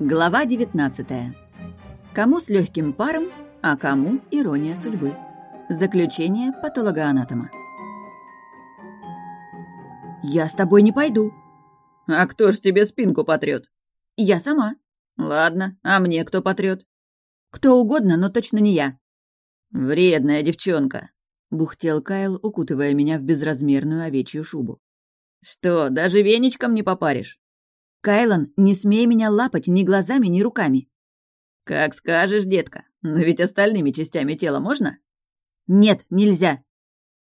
Глава 19. Кому с легким паром, а кому ирония судьбы. Заключение патологоанатома. «Я с тобой не пойду». «А кто ж тебе спинку потрет? «Я сама». «Ладно, а мне кто потрет? «Кто угодно, но точно не я». «Вредная девчонка», — бухтел Кайл, укутывая меня в безразмерную овечью шубу. «Что, даже веничком не попаришь?» «Кайлан, не смей меня лапать ни глазами, ни руками». «Как скажешь, детка. Но ведь остальными частями тела можно?» «Нет, нельзя».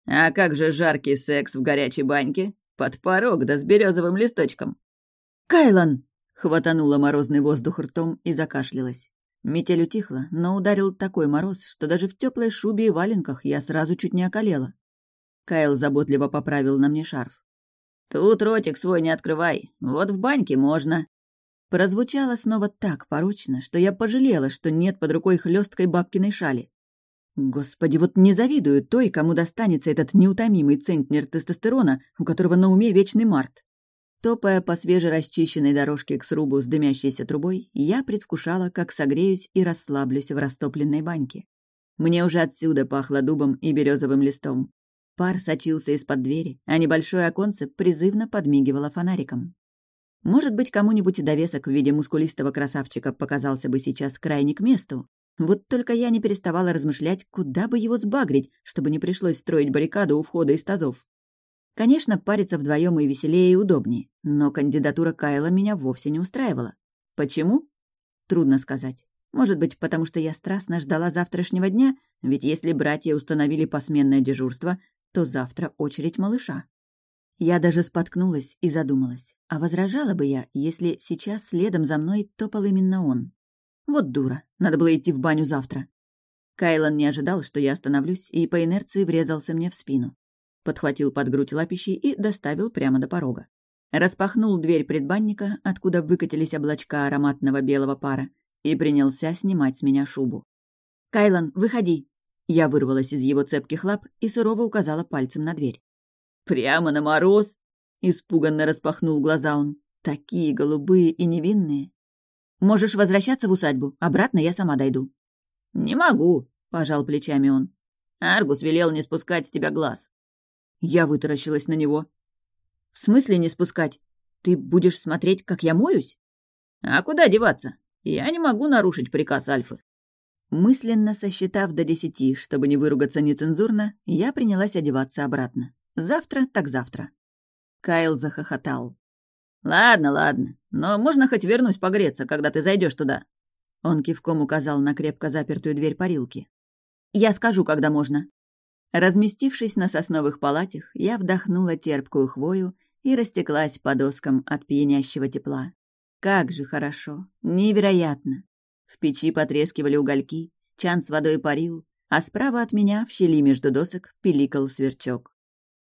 «А как же жаркий секс в горячей баньке? Под порог да с березовым листочком». «Кайлан!» — хватанула морозный воздух ртом и закашлялась. Метель утихла, но ударил такой мороз, что даже в теплой шубе и валенках я сразу чуть не околела. Кайл заботливо поправил на мне шарф. «Тут ротик свой не открывай, вот в баньке можно». Прозвучало снова так порочно, что я пожалела, что нет под рукой хлесткой бабкиной шали. Господи, вот не завидую той, кому достанется этот неутомимый центнер тестостерона, у которого на уме вечный март. Топая по свежерасчищенной дорожке к срубу с дымящейся трубой, я предвкушала, как согреюсь и расслаблюсь в растопленной баньке. Мне уже отсюда пахло дубом и березовым листом. Пар сочился из-под двери, а небольшое оконце призывно подмигивало фонариком. Может быть, кому-нибудь довесок в виде мускулистого красавчика показался бы сейчас крайне к месту. Вот только я не переставала размышлять, куда бы его сбагрить, чтобы не пришлось строить баррикаду у входа из тазов. Конечно, париться вдвоем и веселее и удобнее, но кандидатура Кайла меня вовсе не устраивала. Почему? Трудно сказать. Может быть, потому что я страстно ждала завтрашнего дня, ведь если братья установили посменное дежурство, то завтра очередь малыша. Я даже споткнулась и задумалась, а возражала бы я, если сейчас следом за мной топал именно он. Вот дура, надо было идти в баню завтра. Кайлан не ожидал, что я остановлюсь, и по инерции врезался мне в спину подхватил под грудь лапищей и доставил прямо до порога. Распахнул дверь предбанника, откуда выкатились облачка ароматного белого пара, и принялся снимать с меня шубу. «Кайлан, выходи!» Я вырвалась из его цепких лап и сурово указала пальцем на дверь. «Прямо на мороз!» Испуганно распахнул глаза он. Такие голубые и невинные. «Можешь возвращаться в усадьбу, обратно я сама дойду». «Не могу», — пожал плечами он. «Аргус велел не спускать с тебя глаз». Я вытаращилась на него. «В смысле не спускать? Ты будешь смотреть, как я моюсь?» «А куда деваться? Я не могу нарушить приказ Альфы». Мысленно сосчитав до десяти, чтобы не выругаться нецензурно, я принялась одеваться обратно. Завтра так завтра. Кайл захохотал. «Ладно, ладно, но можно хоть вернусь погреться, когда ты зайдешь туда?» Он кивком указал на крепко запертую дверь парилки. «Я скажу, когда можно». Разместившись на сосновых палатях, я вдохнула терпкую хвою и растеклась по доскам от пьянящего тепла. Как же хорошо, невероятно. В печи потрескивали угольки, чан с водой парил, а справа от меня в щели между досок пиликал сверчок.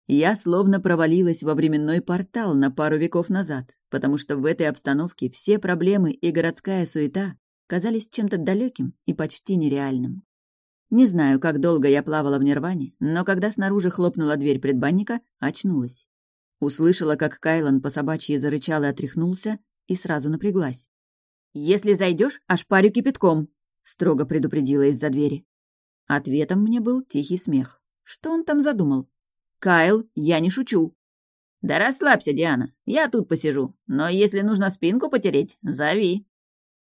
Я словно провалилась во временной портал на пару веков назад, потому что в этой обстановке все проблемы и городская суета казались чем-то далеким и почти нереальным. Не знаю, как долго я плавала в нирване, но когда снаружи хлопнула дверь предбанника, очнулась. Услышала, как Кайлан по собачьи зарычал и отряхнулся, и сразу напряглась. «Если зайдешь, аж парю кипятком», — строго предупредила из-за двери. Ответом мне был тихий смех. Что он там задумал? «Кайл, я не шучу». «Да расслабься, Диана, я тут посижу, но если нужно спинку потереть, зови».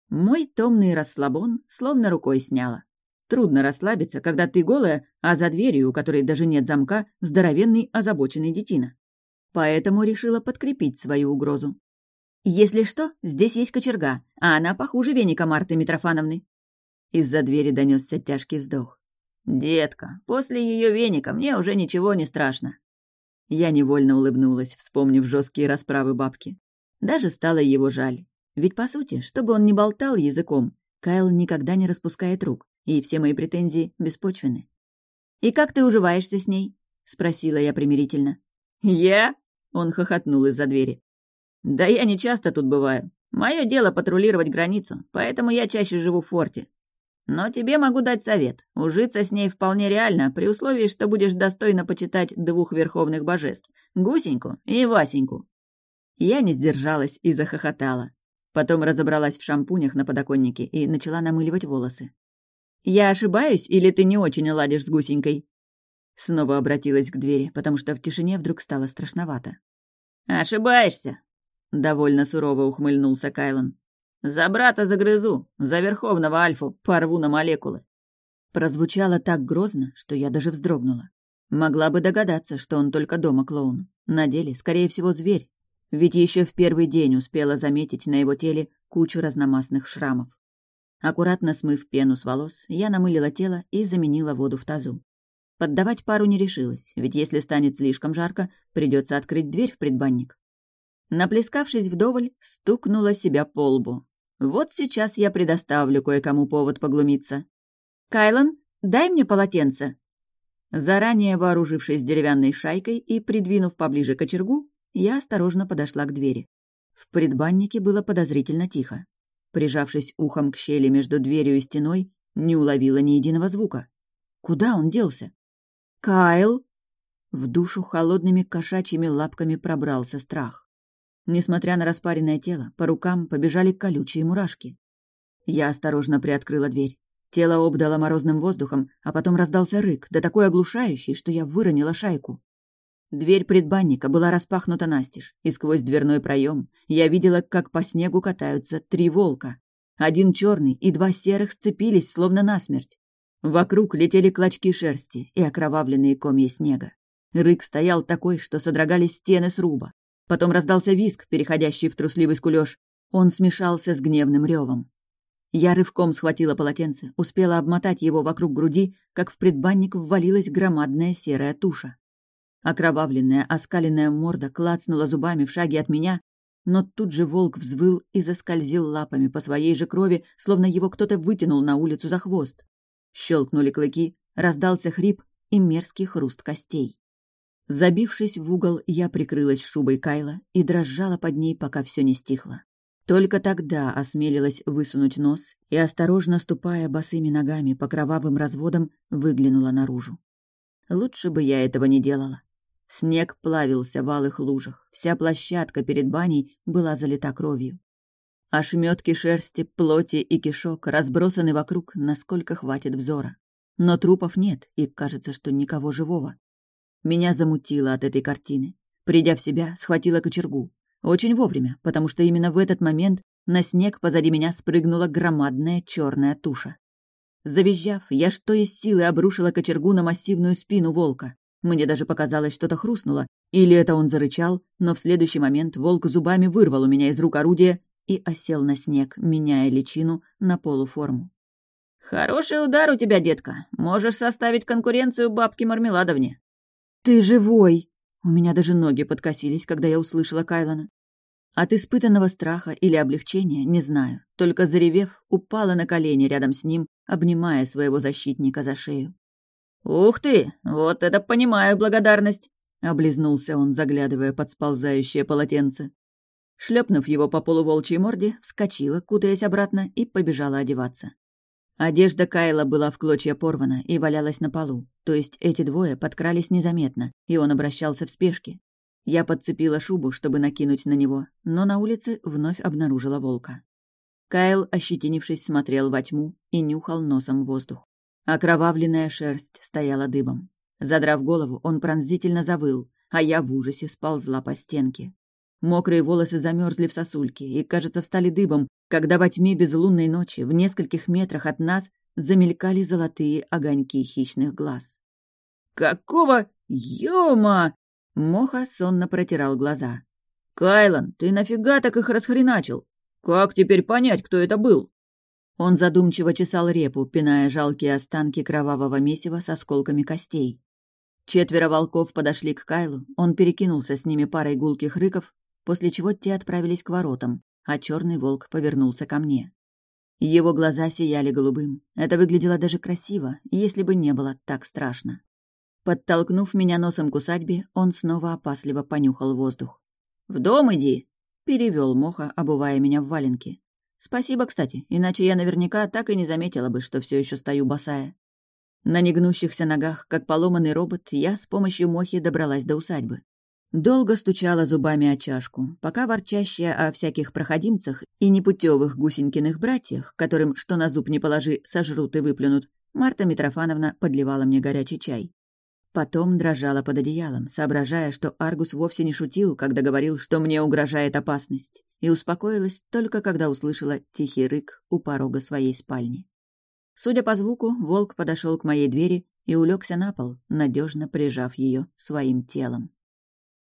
Мой томный расслабон словно рукой сняла. Трудно расслабиться, когда ты голая, а за дверью, у которой даже нет замка, здоровенный озабоченный детина. Поэтому решила подкрепить свою угрозу. «Если что, здесь есть кочерга, а она похуже веника Марты Митрофановны». Из-за двери донесся тяжкий вздох. «Детка, после ее веника мне уже ничего не страшно». Я невольно улыбнулась, вспомнив жесткие расправы бабки. Даже стало его жаль. Ведь, по сути, чтобы он не болтал языком, Кайл никогда не распускает рук и все мои претензии беспочвены. «И как ты уживаешься с ней?» — спросила я примирительно. «Я?» — он хохотнул из-за двери. «Да я не часто тут бываю. Мое дело патрулировать границу, поэтому я чаще живу в форте. Но тебе могу дать совет. Ужиться с ней вполне реально, при условии, что будешь достойно почитать двух верховных божеств — Гусеньку и Васеньку». Я не сдержалась и захохотала. Потом разобралась в шампунях на подоконнике и начала намыливать волосы. «Я ошибаюсь, или ты не очень ладишь с гусенькой?» Снова обратилась к двери, потому что в тишине вдруг стало страшновато. «Ошибаешься!» — довольно сурово ухмыльнулся Кайлан. «За брата загрызу, за верховного Альфу порву на молекулы». Прозвучало так грозно, что я даже вздрогнула. Могла бы догадаться, что он только дома клоун. На деле, скорее всего, зверь. Ведь еще в первый день успела заметить на его теле кучу разномастных шрамов. Аккуратно смыв пену с волос, я намылила тело и заменила воду в тазу. Поддавать пару не решилась, ведь если станет слишком жарко, придется открыть дверь в предбанник. Наплескавшись вдоволь, стукнула себя по лбу. Вот сейчас я предоставлю кое-кому повод поглумиться. «Кайлан, дай мне полотенце!» Заранее вооружившись деревянной шайкой и придвинув поближе кочергу, я осторожно подошла к двери. В предбаннике было подозрительно тихо. Прижавшись ухом к щели между дверью и стеной, не уловила ни единого звука. Куда он делся? «Кайл!» В душу холодными кошачьими лапками пробрался страх. Несмотря на распаренное тело, по рукам побежали колючие мурашки. Я осторожно приоткрыла дверь. Тело обдало морозным воздухом, а потом раздался рык, да такой оглушающий, что я выронила шайку. Дверь предбанника была распахнута настежь, и сквозь дверной проем я видела, как по снегу катаются три волка. Один черный и два серых сцепились, словно насмерть. Вокруг летели клочки шерсти и окровавленные комья снега. Рык стоял такой, что содрогались стены сруба. Потом раздался виск, переходящий в трусливый скулёж. Он смешался с гневным ревом. Я рывком схватила полотенце, успела обмотать его вокруг груди, как в предбанник ввалилась громадная серая туша. Окровавленная, оскаленная морда клацнула зубами в шаге от меня, но тут же волк взвыл и заскользил лапами по своей же крови, словно его кто-то вытянул на улицу за хвост. Щелкнули клыки, раздался хрип и мерзкий хруст костей. Забившись в угол, я прикрылась шубой Кайла и дрожала под ней, пока все не стихло. Только тогда осмелилась высунуть нос и, осторожно ступая босыми ногами по кровавым разводам, выглянула наружу. Лучше бы я этого не делала. Снег плавился в алых лужах, вся площадка перед баней была залита кровью. Ошметки шерсти, плоти и кишок разбросаны вокруг, насколько хватит взора. Но трупов нет, и кажется, что никого живого. Меня замутило от этой картины. Придя в себя, схватила кочергу. Очень вовремя, потому что именно в этот момент на снег позади меня спрыгнула громадная черная туша. Завизжав, я что из силы обрушила кочергу на массивную спину волка. Мне даже показалось, что-то хрустнуло, или это он зарычал, но в следующий момент волк зубами вырвал у меня из рук орудие и осел на снег, меняя личину на полуформу. «Хороший удар у тебя, детка. Можешь составить конкуренцию бабке Мармеладовне». «Ты живой!» У меня даже ноги подкосились, когда я услышала Кайлона. От испытанного страха или облегчения не знаю, только заревев, упала на колени рядом с ним, обнимая своего защитника за шею. «Ух ты! Вот это понимаю благодарность!» — облизнулся он, заглядывая под сползающее полотенце. Шлепнув его по полуволчьей морде, вскочила, кутаясь обратно, и побежала одеваться. Одежда Кайла была в клочья порвана и валялась на полу, то есть эти двое подкрались незаметно, и он обращался в спешке, я подцепила шубу, чтобы накинуть на него, но на улице вновь обнаружила волка. Кайл, ощетинившись, смотрел во тьму и нюхал носом воздух. Окровавленная шерсть стояла дыбом. Задрав голову, он пронзительно завыл, а я в ужасе сползла по стенке. Мокрые волосы замерзли в сосульки и, кажется, встали дыбом, когда во тьме безлунной ночи в нескольких метрах от нас замелькали золотые огоньки хищных глаз. «Какого? Ёма!» Моха сонно протирал глаза. «Кайлан, ты нафига так их расхреначил? Как теперь понять, кто это был?» Он задумчиво чесал репу, пиная жалкие останки кровавого месива с осколками костей. Четверо волков подошли к Кайлу, он перекинулся с ними парой гулких рыков, после чего те отправились к воротам, а черный волк повернулся ко мне. Его глаза сияли голубым. Это выглядело даже красиво, если бы не было так страшно. Подтолкнув меня носом к усадьбе, он снова опасливо понюхал воздух. «В дом иди!» — перевел Моха, обувая меня в валенки. «Спасибо, кстати, иначе я наверняка так и не заметила бы, что все еще стою босая». На негнущихся ногах, как поломанный робот, я с помощью Мохи добралась до усадьбы. Долго стучала зубами о чашку, пока ворчащая о всяких проходимцах и непутевых гусенькиных братьях, которым что на зуб не положи, сожрут и выплюнут, Марта Митрофановна подливала мне горячий чай. Потом дрожала под одеялом, соображая, что Аргус вовсе не шутил, когда говорил, что мне угрожает опасность, и успокоилась только когда услышала тихий рык у порога своей спальни. Судя по звуку, волк подошел к моей двери и улегся на пол, надежно прижав ее своим телом.